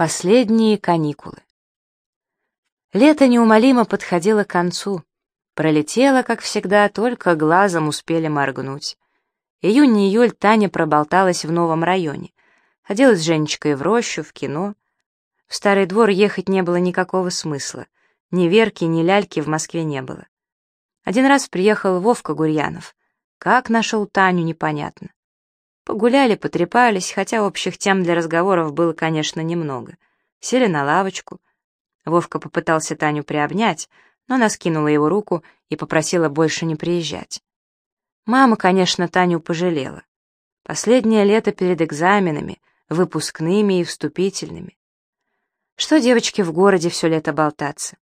Последние каникулы. Лето неумолимо подходило к концу. Пролетело, как всегда, только глазом успели моргнуть. Июнь-июль Таня проболталась в новом районе. Ходила с Женечкой в рощу, в кино. В старый двор ехать не было никакого смысла. Ни Верки, ни Ляльки в Москве не было. Один раз приехал Вовка Гурьянов. Как нашел Таню, непонятно. Погуляли, потрепались, хотя общих тем для разговоров было, конечно, немного. Сели на лавочку. Вовка попытался Таню приобнять, но она скинула его руку и попросила больше не приезжать. Мама, конечно, Таню пожалела. Последнее лето перед экзаменами, выпускными и вступительными. Что девочке в городе все лето болтаться?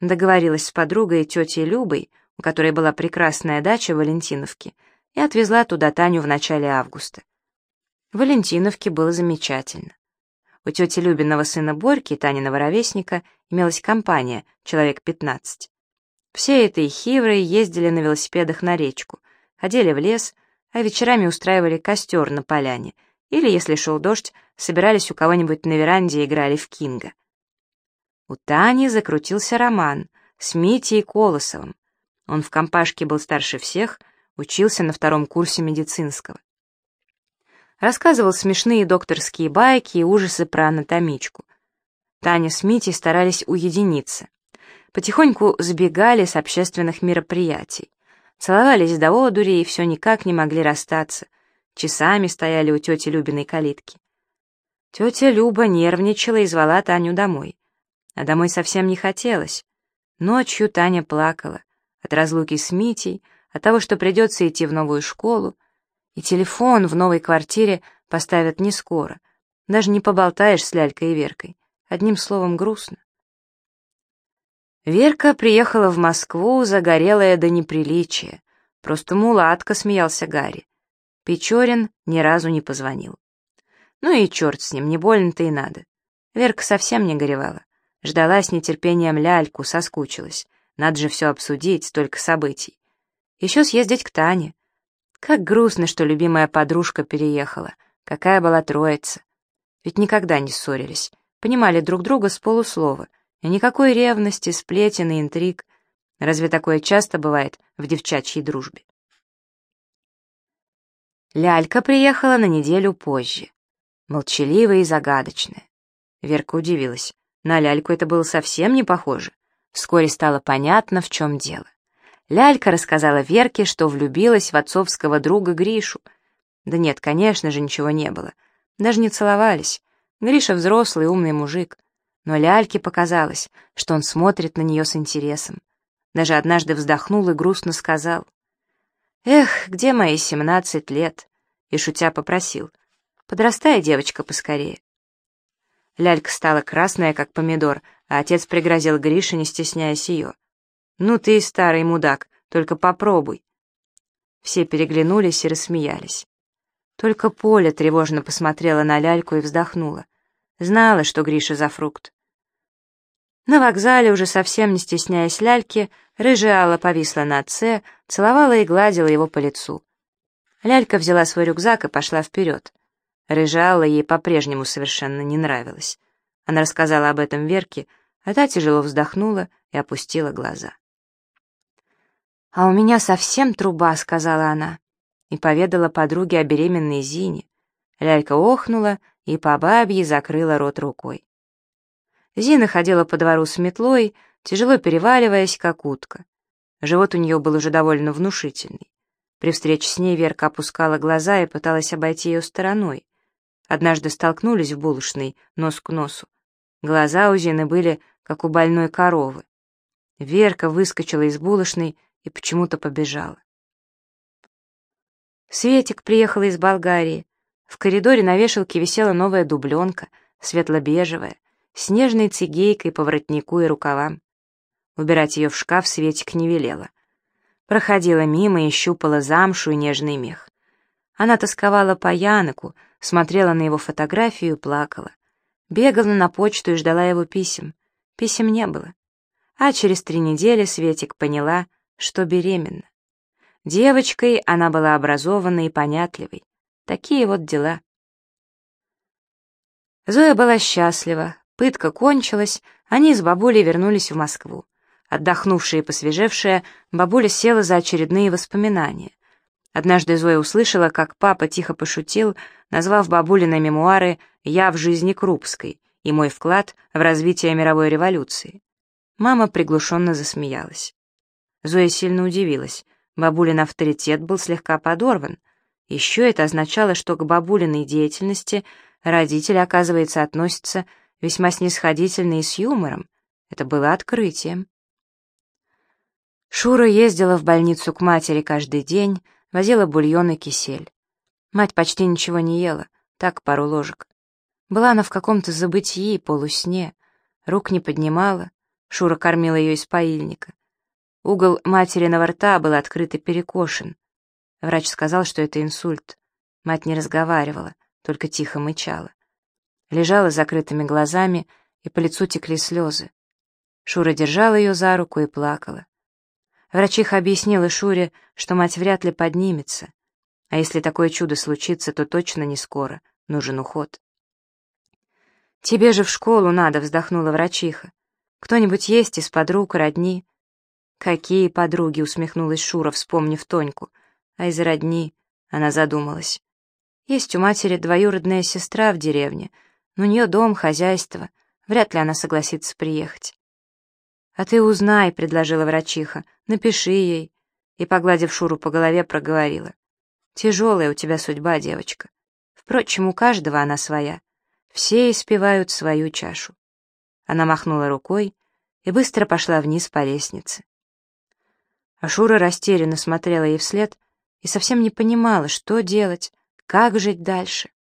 Договорилась с подругой и тетей Любой, у которой была прекрасная дача в Валентиновке, и отвезла туда Таню в начале августа. В Валентиновке было замечательно. У тети Любиного сына Борьки, Таниного ровесника, имелась компания, человек 15. Все этой хивры ездили на велосипедах на речку, ходили в лес, а вечерами устраивали костер на поляне, или, если шел дождь, собирались у кого-нибудь на веранде и играли в кинга. У Тани закрутился роман с Митей Колосовым. Он в компашке был старше всех — учился на втором курсе медицинского. Рассказывал смешные докторские байки и ужасы про анатомичку. Таня с Митей старались уединиться. Потихоньку сбегали с общественных мероприятий. Целовались до одури и все никак не могли расстаться. Часами стояли у тети Любиной калитки. Тетя Люба нервничала и звала Таню домой. А домой совсем не хотелось. Ночью Таня плакала. От разлуки с Митей, от того, что придется идти в новую школу, и телефон в новой квартире поставят не скоро. Даже не поболтаешь с Лялькой и Веркой. Одним словом, грустно. Верка приехала в Москву, загорелая до неприличия. Просто мулатка, смеялся Гарри. Печорин ни разу не позвонил. Ну и черт с ним, не больно-то и надо. Верка совсем не горевала. Ждала с нетерпением ляльку, соскучилась. Надо же все обсудить, столько событий. Еще съездить к Тане. Как грустно, что любимая подружка переехала. Какая была троица. Ведь никогда не ссорились. Понимали друг друга с полуслова. И никакой ревности, сплетен и интриг. Разве такое часто бывает в девчачьей дружбе? Лялька приехала на неделю позже. Молчаливая и загадочная. Верка удивилась. На ляльку это было совсем не похоже. Вскоре стало понятно, в чем дело. Лялька рассказала Верке, что влюбилась в отцовского друга Гришу. Да нет, конечно же, ничего не было. Даже не целовались. Гриша взрослый, умный мужик. Но Ляльке показалось, что он смотрит на нее с интересом. Даже однажды вздохнул и грустно сказал. «Эх, где мои семнадцать лет?» И шутя попросил. «Подрастай, девочка, поскорее». Лялька стала красная, как помидор, а отец пригрозил Грише, не стесняясь ее. «Ну ты, старый мудак, только попробуй». Все переглянулись и рассмеялись. Только Поля тревожно посмотрела на ляльку и вздохнула. Знала, что Гриша за фрукт. На вокзале, уже совсем не стесняясь ляльки, рыжая Алла повисла на отце, целовала и гладила его по лицу. Лялька взяла свой рюкзак и пошла вперед. Рыжая ей по-прежнему совершенно не нравилась. Она рассказала об этом Верке, а та тяжело вздохнула и опустила глаза. «А у меня совсем труба», — сказала она, и поведала подруге о беременной Зине. Лялька охнула и по бабье закрыла рот рукой. Зина ходила по двору с метлой, тяжело переваливаясь, как утка. Живот у нее был уже довольно внушительный. При встрече с ней Верка опускала глаза и пыталась обойти ее стороной. Однажды столкнулись в булочной, нос к носу. Глаза у Зины были, как у больной коровы. Верка выскочила из булочной и почему-то побежала. Светик приехала из Болгарии. В коридоре на вешалке висела новая дубленка, светло-бежевая, с нежной цигейкой по воротнику и рукавам. Убирать ее в шкаф Светик не велела. Проходила мимо и щупала замшу и нежный мех. Она тосковала по Яноку, смотрела на его фотографию и плакала. Бегала на почту и ждала его писем. Писем не было. А через три недели Светик поняла, что беременна. Девочкой она была образованной и понятливой. Такие вот дела. Зоя была счастлива, пытка кончилась, они с бабулей вернулись в Москву. Отдохнувшая и посвежевшая, бабуля села за очередные воспоминания. Однажды Зоя услышала, как папа тихо пошутил, назвав бабулины мемуары «Я в жизни Крупской» и мой вклад в развитие мировой революции. Мама приглушенно засмеялась. Зоя сильно удивилась. Бабулин авторитет был слегка подорван. Еще это означало, что к бабулиной деятельности родители, оказывается, относятся весьма снисходительно и с юмором. Это было открытием. Шура ездила в больницу к матери каждый день, возила бульон и кисель. Мать почти ничего не ела, так пару ложек. Была она в каком-то забытии, полусне, рук не поднимала, Шура кормила ее из паильника. Угол материного рта был открыт и перекошен. Врач сказал, что это инсульт. Мать не разговаривала, только тихо мычала. Лежала с закрытыми глазами, и по лицу текли слезы. Шура держала ее за руку и плакала. Врачиха объяснила Шуре, что мать вряд ли поднимется. А если такое чудо случится, то точно не скоро, нужен уход. «Тебе же в школу надо», — вздохнула врачиха. «Кто-нибудь есть из подруг, родни?» «Какие подруги?» — усмехнулась Шура, вспомнив Тоньку. «А из родни?» — она задумалась. «Есть у матери двоюродная сестра в деревне, но у нее дом, хозяйство. Вряд ли она согласится приехать». «А ты узнай», — предложила врачиха, — «напиши ей». И, погладив Шуру по голове, проговорила. «Тяжелая у тебя судьба, девочка. Впрочем, у каждого она своя. Все испевают свою чашу». Она махнула рукой и быстро пошла вниз по лестнице. А Шура растерянно смотрела ей вслед и совсем не понимала, что делать, как жить дальше.